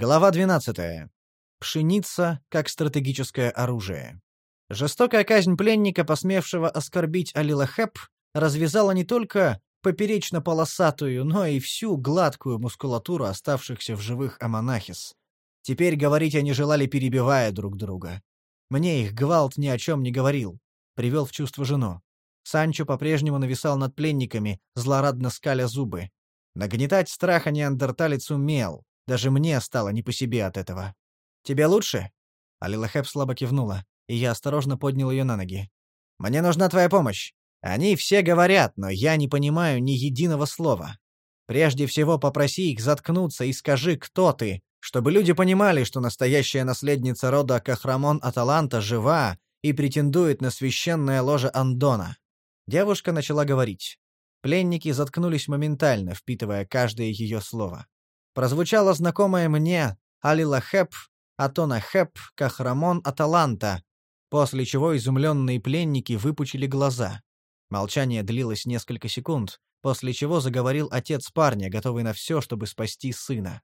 Глава 12. Пшеница как стратегическое оружие. Жестокая казнь пленника, посмевшего оскорбить Алилахеп, развязала не только поперечно-полосатую, но и всю гладкую мускулатуру оставшихся в живых амонахис. Теперь говорить они желали, перебивая друг друга. Мне их гвалт ни о чем не говорил. Привел в чувство жену. Санчо по-прежнему нависал над пленниками, злорадно скаля зубы. Нагнетать страха неандерталец умел. Даже мне стало не по себе от этого. «Тебе лучше?» Алилахеп слабо кивнула, и я осторожно поднял ее на ноги. «Мне нужна твоя помощь. Они все говорят, но я не понимаю ни единого слова. Прежде всего попроси их заткнуться и скажи, кто ты, чтобы люди понимали, что настоящая наследница рода Кахрамон Аталанта жива и претендует на священное ложе Андона». Девушка начала говорить. Пленники заткнулись моментально, впитывая каждое ее слово. Прозвучало знакомое мне Алилахеп, Атонахеп, Кахрамон Аталанта, после чего изумленные пленники выпучили глаза. Молчание длилось несколько секунд, после чего заговорил отец парня, готовый на все, чтобы спасти сына.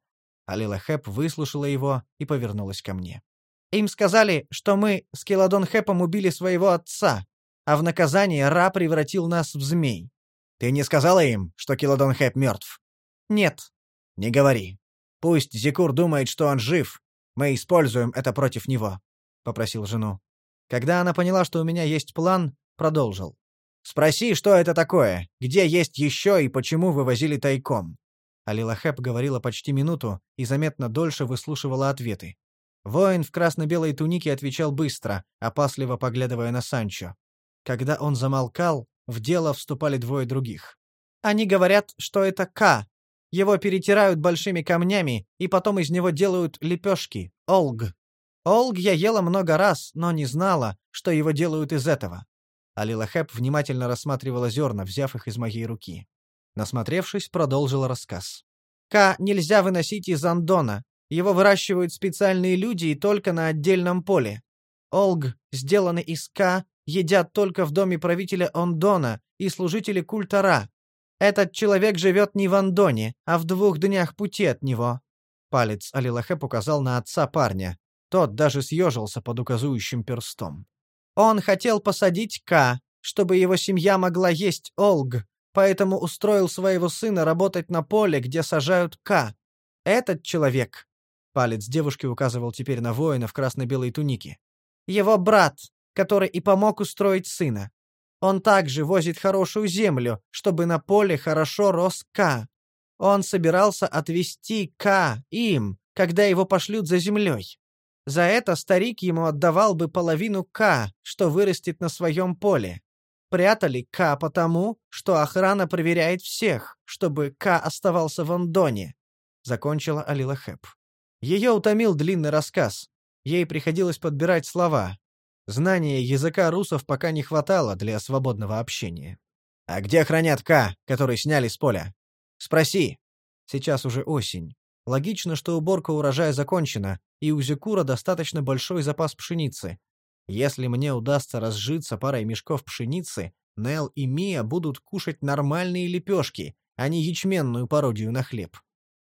Алилахеп выслушала его и повернулась ко мне. «Им сказали, что мы с Келадон Хепом убили своего отца, а в наказание Ра превратил нас в змей. Ты не сказала им, что Келадон Хеп мертв?» «Нет», «Не говори. Пусть Зикур думает, что он жив. Мы используем это против него», — попросил жену. Когда она поняла, что у меня есть план, продолжил. «Спроси, что это такое, где есть еще и почему вывозили тайком». Алилахеп говорила почти минуту и заметно дольше выслушивала ответы. Воин в красно-белой тунике отвечал быстро, опасливо поглядывая на Санчо. Когда он замолкал, в дело вступали двое других. «Они говорят, что это К, его перетирают большими камнями, и потом из него делают лепешки, олг. Олг я ела много раз, но не знала, что его делают из этого. Алилахеп внимательно рассматривала зерна, взяв их из моей руки. Насмотревшись, продолжила рассказ. Ка нельзя выносить из Андона. Его выращивают специальные люди и только на отдельном поле. Олг, сделанный из Ка, едят только в доме правителя Ондона и служители культа Ра, этот человек живет не в Андоне, а в двух днях пути от него». Палец Алилахеп указал на отца парня. Тот даже съежился под указующим перстом. «Он хотел посадить К, чтобы его семья могла есть Олг, поэтому устроил своего сына работать на поле, где сажают К. Этот человек...» Палец девушки указывал теперь на воина в красно-белой тунике. «Его брат, который и помог устроить сына. Он также возит хорошую землю, чтобы на поле хорошо рос К. Он собирался отвезти К им, когда его пошлют за землей. За это старик ему отдавал бы половину К, что вырастет на своем поле. Прятали К потому, что охрана проверяет всех, чтобы К оставался в Андоне. Закончила Алилахеп. Ее утомил длинный рассказ. Ей приходилось подбирать слова. Знания языка русов пока не хватало для свободного общения. «А где хранят К, который сняли с поля? Спроси». Сейчас уже осень. Логично, что уборка урожая закончена, и у Зекура достаточно большой запас пшеницы. Если мне удастся разжиться парой мешков пшеницы, Нел и Мия будут кушать нормальные лепешки, а не ячменную пародию на хлеб.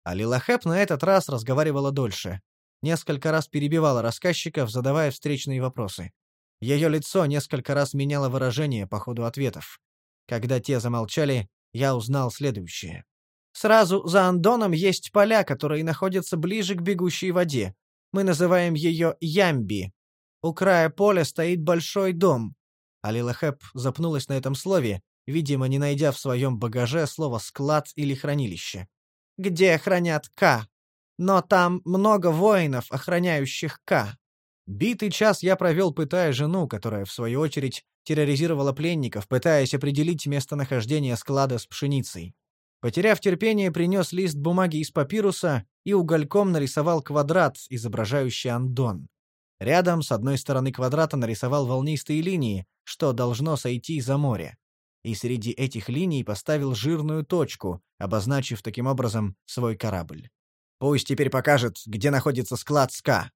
А Лилахеп на этот раз разговаривала дольше. Несколько раз перебивала рассказчиков, задавая встречные вопросы. Ее лицо несколько раз меняло выражение по ходу ответов. Когда те замолчали, я узнал следующее. Сразу за Андоном есть поля, которые находятся ближе к бегущей воде. Мы называем ее Ямби. У края поля стоит большой дом. Алилахеп запнулась на этом слове, видимо, не найдя в своем багаже слово «склад» или «хранилище». «Где хранят К? Но там много воинов, охраняющих К. Битый час я провел, пытая жену, которая, в свою очередь, терроризировала пленников, пытаясь определить местонахождение склада с пшеницей. Потеряв терпение, принес лист бумаги из папируса и угольком нарисовал квадрат, изображающий Андон. Рядом, с одной стороны квадрата, нарисовал волнистые линии, что должно сойти за море. И среди этих линий поставил жирную точку, обозначив таким образом свой корабль. «Пусть теперь покажет, где находится склад СКА»,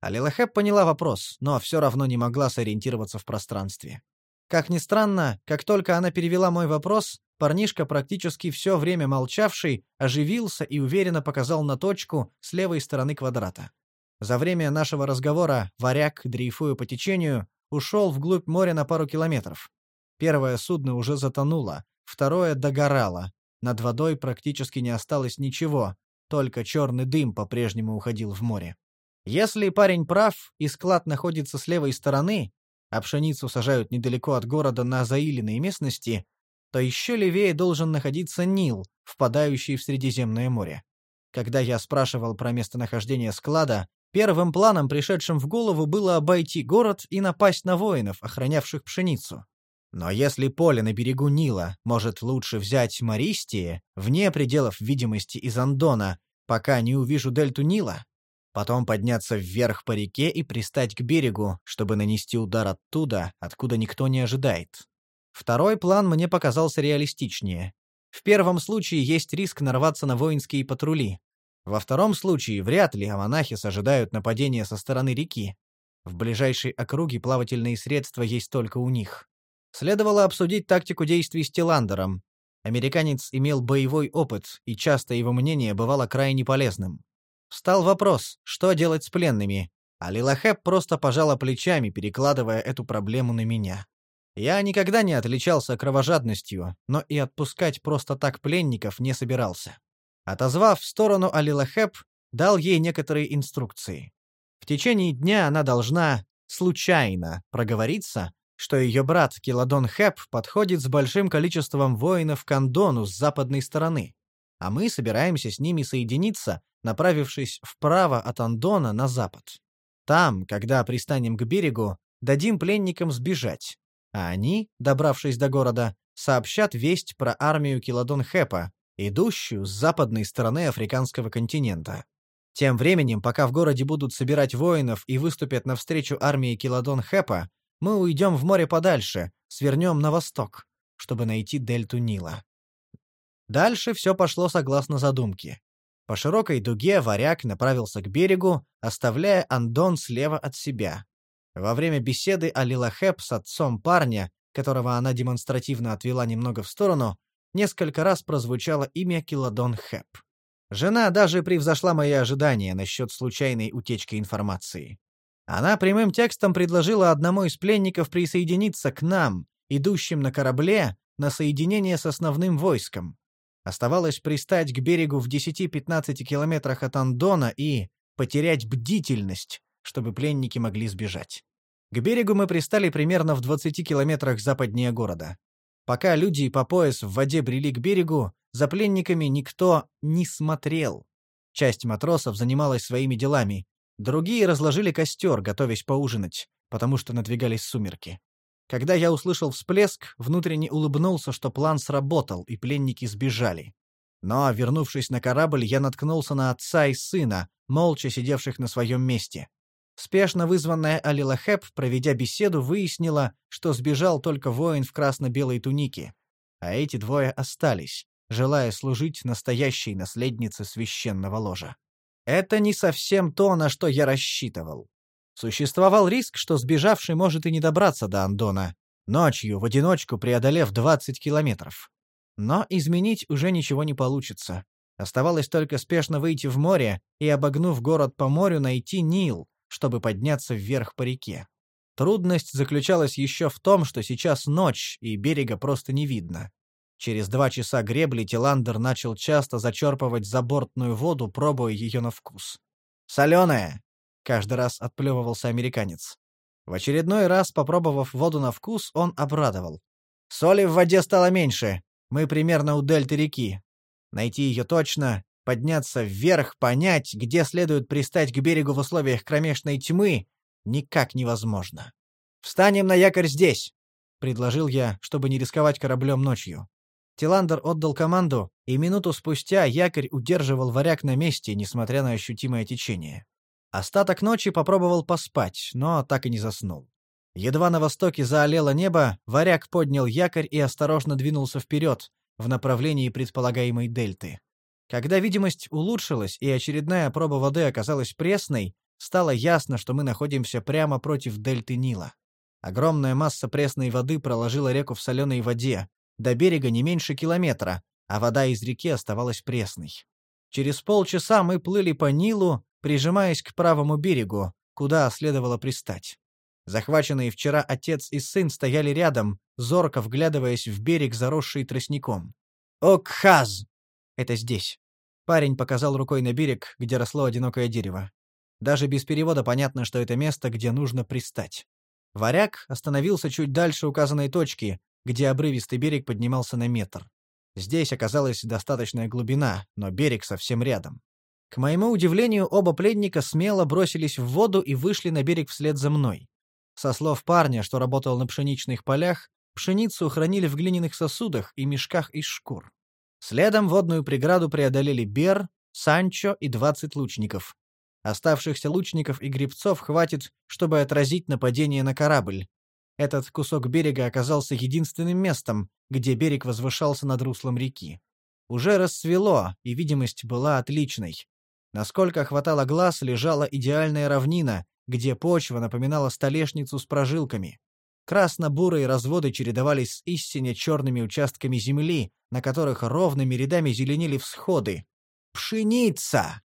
Алилахеп поняла вопрос, но все равно не могла сориентироваться в пространстве. Как ни странно, как только она перевела мой вопрос, парнишка, практически все время молчавший, оживился и уверенно показал на точку с левой стороны квадрата. За время нашего разговора варяг, дрейфуя по течению, ушел вглубь моря на пару километров. Первое судно уже затонуло, второе догорало. Над водой практически не осталось ничего, только черный дым по-прежнему уходил в море. Если парень прав, и склад находится с левой стороны, а пшеницу сажают недалеко от города на заиленной местности, то еще левее должен находиться Нил, впадающий в Средиземное море. Когда я спрашивал про местонахождение склада, первым планом, пришедшим в голову, было обойти город и напасть на воинов, охранявших пшеницу. Но если поле на берегу Нила может лучше взять Маристии, вне пределов видимости из Андона, пока не увижу дельту Нила, потом подняться вверх по реке и пристать к берегу, чтобы нанести удар оттуда, откуда никто не ожидает. Второй план мне показался реалистичнее. В первом случае есть риск нарваться на воинские патрули. Во втором случае вряд ли Аманахис ожидают нападения со стороны реки. В ближайшей округе плавательные средства есть только у них. Следовало обсудить тактику действий с Тиландером. Американец имел боевой опыт, и часто его мнение бывало крайне полезным. Встал вопрос, что делать с пленными, а Лилахеп просто пожала плечами, перекладывая эту проблему на меня. Я никогда не отличался кровожадностью, но и отпускать просто так пленников не собирался. Отозвав в сторону Алилахеп, дал ей некоторые инструкции. В течение дня она должна случайно проговориться, что ее брат Киладон Хеп подходит с большим количеством воинов к Андону с западной стороны, а мы собираемся с ними соединиться, направившись вправо от Андона на запад. Там, когда пристанем к берегу, дадим пленникам сбежать, а они, добравшись до города, сообщат весть про армию Киладон Хепа, идущую с западной стороны африканского континента. Тем временем, пока в городе будут собирать воинов и выступят навстречу армии Киладон Хепа, мы уйдем в море подальше, свернем на восток, чтобы найти дельту Нила. Дальше все пошло согласно задумке. По широкой дуге варяг направился к берегу, оставляя Андон слева от себя. Во время беседы Алилахеп с отцом парня, которого она демонстративно отвела немного в сторону, несколько раз прозвучало имя Киладон Хеп. Жена даже превзошла мои ожидания насчет случайной утечки информации. Она прямым текстом предложила одному из пленников присоединиться к нам, идущим на корабле, на соединение с основным войском. Оставалось пристать к берегу в 10-15 километрах от Андона и потерять бдительность, чтобы пленники могли сбежать. К берегу мы пристали примерно в 20 километрах западнее города. Пока люди по пояс в воде брели к берегу, за пленниками никто не смотрел. Часть матросов занималась своими делами, Другие разложили костер, готовясь поужинать, потому что надвигались сумерки. Когда я услышал всплеск, внутренне улыбнулся, что план сработал, и пленники сбежали. Но, вернувшись на корабль, я наткнулся на отца и сына, молча сидевших на своем месте. Спешно вызванная Алилахеп, проведя беседу, выяснила, что сбежал только воин в красно-белой тунике, а эти двое остались, желая служить настоящей наследнице священного ложа. Это не совсем то, на что я рассчитывал. Существовал риск, что сбежавший может и не добраться до Андона, ночью, в одиночку преодолев 20 километров. Но изменить уже ничего не получится. Оставалось только спешно выйти в море и, обогнув город по морю, найти Нил, чтобы подняться вверх по реке. Трудность заключалась еще в том, что сейчас ночь, и берега просто не видно. Через два часа гребли Тиландер начал часто зачерпывать забортную воду, пробуя ее на вкус. «Соленая!» — каждый раз отплевывался американец. В очередной раз, попробовав воду на вкус, он обрадовал. «Соли в воде стало меньше. Мы примерно у дельты реки. Найти ее точно, подняться вверх, понять, где следует пристать к берегу в условиях кромешной тьмы, никак невозможно. «Встанем на якорь здесь!» — предложил я, чтобы не рисковать кораблем ночью. Тиландер отдал команду, и минуту спустя якорь удерживал варяг на месте, несмотря на ощутимое течение. Остаток ночи попробовал поспать, но так и не заснул. Едва на востоке заолело небо, варяг поднял якорь и осторожно двинулся вперед, в направлении предполагаемой дельты. Когда видимость улучшилась и очередная проба воды оказалась пресной, стало ясно, что мы находимся прямо против дельты Нила. Огромная масса пресной воды проложила реку в соленой воде, до берега не меньше километра, а вода из реки оставалась пресной. Через полчаса мы плыли по Нилу, прижимаясь к правому берегу, куда следовало пристать. Захваченные вчера отец и сын стояли рядом, зорко вглядываясь в берег, заросший тростником. «Окхаз!» «Это здесь». Парень показал рукой на берег, где росло одинокое дерево. Даже без перевода понятно, что это место, где нужно пристать. Варяг остановился чуть дальше указанной точки, где обрывистый берег поднимался на метр. Здесь оказалась достаточная глубина, но берег совсем рядом. К моему удивлению, оба пленника смело бросились в воду и вышли на берег вслед за мной. Со слов парня, что работал на пшеничных полях, пшеницу хранили в глиняных сосудах и мешках из шкур. Следом водную преграду преодолели Бер, Санчо и двадцать лучников. Оставшихся лучников и гребцов хватит, чтобы отразить нападение на корабль, этот кусок берега оказался единственным местом, где берег возвышался над руслом реки. Уже рассвело, и видимость была отличной. Насколько хватало глаз, лежала идеальная равнина, где почва напоминала столешницу с прожилками. Красно-бурые разводы чередовались с истине черными участками земли, на которых ровными рядами зеленели всходы. Пшеница!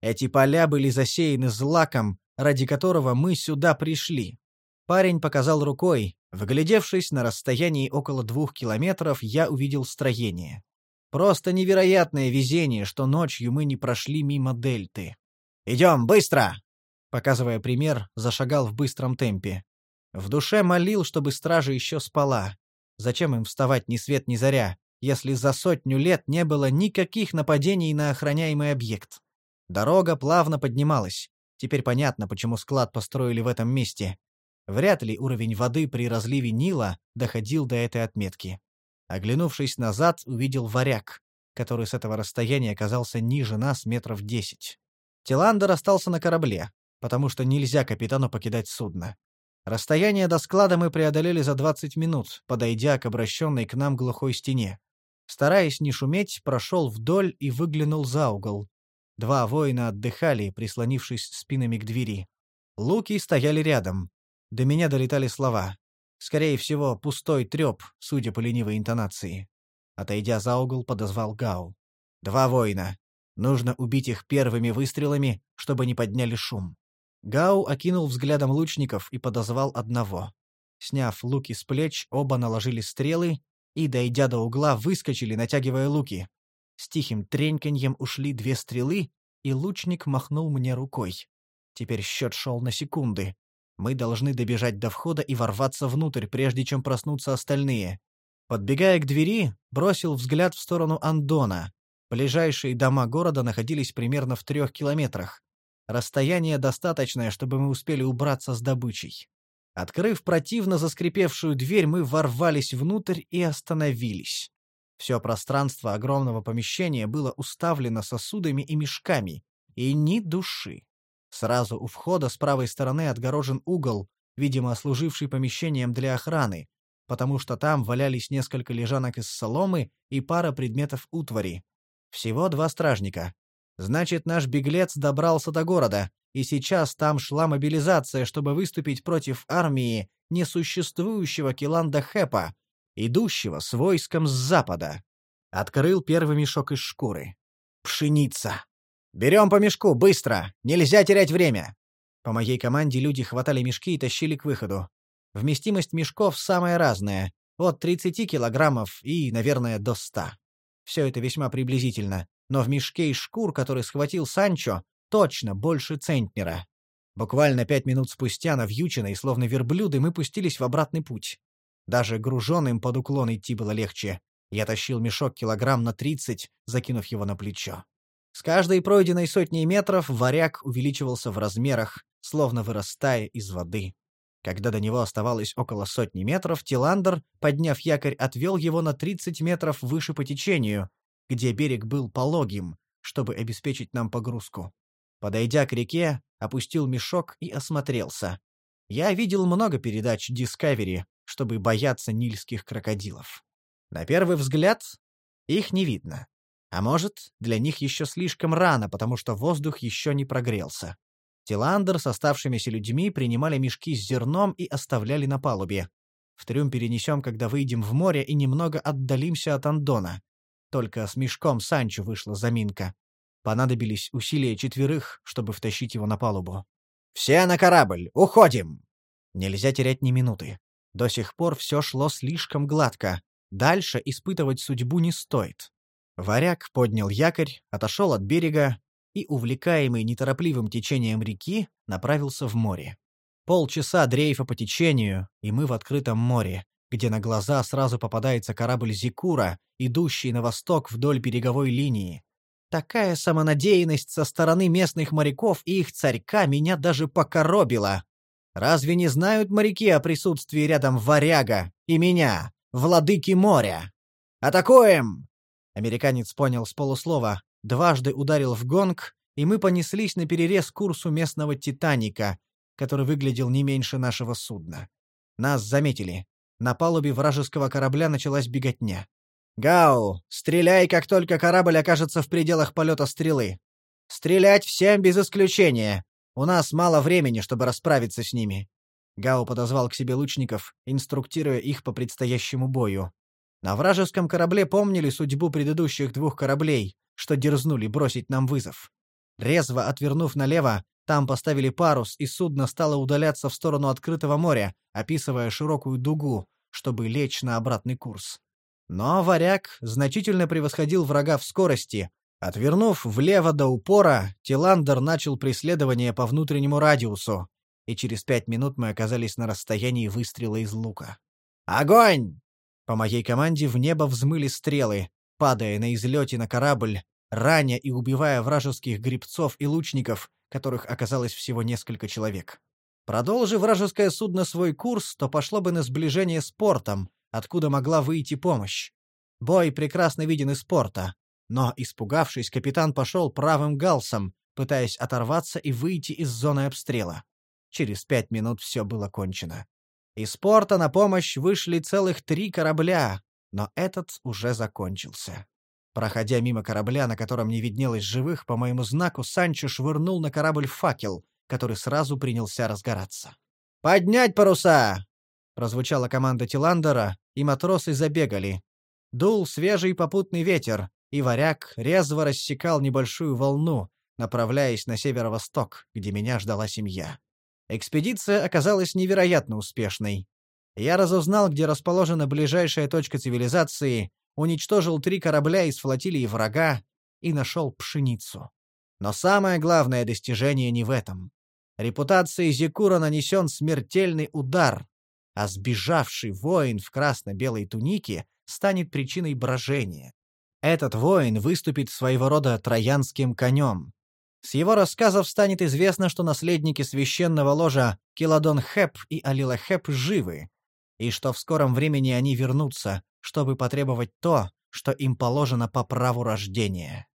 Эти поля были засеяны злаком, ради которого мы сюда пришли. Парень показал рукой. Вглядевшись на расстоянии около двух километров, я увидел строение. Просто невероятное везение, что ночью мы не прошли мимо дельты. «Идем, быстро!» Показывая пример, зашагал в быстром темпе. В душе молил, чтобы стража еще спала. Зачем им вставать ни свет ни заря, если за сотню лет не было никаких нападений на охраняемый объект? Дорога плавно поднималась. Теперь понятно, почему склад построили в этом месте. Вряд ли уровень воды при разливе Нила доходил до этой отметки. Оглянувшись назад, увидел варяг, который с этого расстояния оказался ниже нас метров десять. Тиландер остался на корабле, потому что нельзя капитану покидать судно. Расстояние до склада мы преодолели за 20 минут, подойдя к обращенной к нам глухой стене. Стараясь не шуметь, прошел вдоль и выглянул за угол. Два воина отдыхали, прислонившись спинами к двери. Луки стояли рядом. До меня долетали слова. Скорее всего, пустой треп, судя по ленивой интонации. Отойдя за угол, подозвал Гау. «Два воина. Нужно убить их первыми выстрелами, чтобы не подняли шум». Гау окинул взглядом лучников и подозвал одного. Сняв луки с плеч, оба наложили стрелы и, дойдя до угла, выскочили, натягивая луки. С тихим треньканьем ушли две стрелы, и лучник махнул мне рукой. Теперь счет шел на секунды. Мы должны добежать до входа и ворваться внутрь, прежде чем проснутся остальные. Подбегая к двери, бросил взгляд в сторону Андона. Ближайшие дома города находились примерно в трех километрах. Расстояние достаточное, чтобы мы успели убраться с добычей. Открыв противно заскрипевшую дверь, мы ворвались внутрь и остановились. Все пространство огромного помещения было уставлено сосудами и мешками, и ни души. Сразу у входа с правой стороны отгорожен угол, видимо, служивший помещением для охраны, потому что там валялись несколько лежанок из соломы и пара предметов утвари. Всего два стражника. Значит, наш беглец добрался до города, и сейчас там шла мобилизация, чтобы выступить против армии несуществующего Киланда Хэпа, идущего с войском с запада. Открыл первый мешок из шкуры. Пшеница. «Берем по мешку, быстро! Нельзя терять время!» По моей команде люди хватали мешки и тащили к выходу. Вместимость мешков самая разная, от 30 килограммов и, наверное, до 100. Все это весьма приблизительно, но в мешке из шкур, который схватил Санчо, точно больше центнера. Буквально пять минут спустя, навьюченные, словно верблюды, мы пустились в обратный путь. Даже груженным под уклон идти было легче. Я тащил мешок килограмм на 30, закинув его на плечо. С каждой пройденной сотней метров варяг увеличивался в размерах, словно вырастая из воды. Когда до него оставалось около сотни метров, Тиландер, подняв якорь, отвел его на 30 метров выше по течению, где берег был пологим, чтобы обеспечить нам погрузку. Подойдя к реке, опустил мешок и осмотрелся. Я видел много передач Discovery, чтобы бояться нильских крокодилов. На первый взгляд, их не видно. А может, для них еще слишком рано, потому что воздух еще не прогрелся. Тиландер с оставшимися людьми принимали мешки с зерном и оставляли на палубе. В трюм перенесем, когда выйдем в море и немного отдалимся от Андона. Только с мешком Санчо вышла заминка. Понадобились усилия четверых, чтобы втащить его на палубу. «Все на корабль! Уходим!» Нельзя терять ни минуты. До сих пор все шло слишком гладко. Дальше испытывать судьбу не стоит. Варяг поднял якорь, отошел от берега и, увлекаемый неторопливым течением реки, направился в море. Полчаса дрейфа по течению, и мы в открытом море, где на глаза сразу попадается корабль «Зикура», идущий на восток вдоль береговой линии. Такая самонадеянность со стороны местных моряков и их царька меня даже покоробила. Разве не знают моряки о присутствии рядом варяга и меня, владыки моря? «Атакуем!» Американец понял с полуслова, дважды ударил в гонг, и мы понеслись на перерез курсу местного «Титаника», который выглядел не меньше нашего судна. Нас заметили. На палубе вражеского корабля началась беготня. «Гау, стреляй, как только корабль окажется в пределах полета стрелы. Стрелять всем без исключения. У нас мало времени, чтобы расправиться с ними». Гау подозвал к себе лучников, инструктируя их по предстоящему бою. На вражеском корабле помнили судьбу предыдущих двух кораблей, что дерзнули бросить нам вызов. Резво отвернув налево, там поставили парус, и судно стало удаляться в сторону открытого моря, описывая широкую дугу, чтобы лечь на обратный курс. Но варяг значительно превосходил врага в скорости. Отвернув влево до упора, Тиландер начал преследование по внутреннему радиусу, и через пять минут мы оказались на расстоянии выстрела из лука. «Огонь!» По моей команде в небо взмыли стрелы, падая на излете на корабль, раня и убивая вражеских грибцов и лучников, которых оказалось всего несколько человек. Продолжи вражеское судно свой курс, то пошло бы на сближение с портом, откуда могла выйти помощь. Бой прекрасно виден из порта, но, испугавшись, капитан пошел правым галсом, пытаясь оторваться и выйти из зоны обстрела. Через пять минут все было кончено. Из порта на помощь вышли целых три корабля, но этот уже закончился. Проходя мимо корабля, на котором не виднелось живых, по моему знаку Санчо швырнул на корабль факел, который сразу принялся разгораться. «Поднять паруса!» Прозвучала команда Тиландера, и матросы забегали. Дул свежий попутный ветер, и варяг резво рассекал небольшую волну, направляясь на северо-восток, где меня ждала семья. Экспедиция оказалась невероятно успешной. Я разузнал, где расположена ближайшая точка цивилизации, уничтожил три корабля из флотилии врага и нашел пшеницу. Но самое главное достижение не в этом. Репутации Зекура нанесен смертельный удар, а сбежавший воин в красно-белой тунике станет причиной брожения. Этот воин выступит своего рода троянским конем. С его рассказов станет известно, что наследники священного ложа Киладон Хеп и Алила Хеп живы, и что в скором времени они вернутся, чтобы потребовать то, что им положено по праву рождения.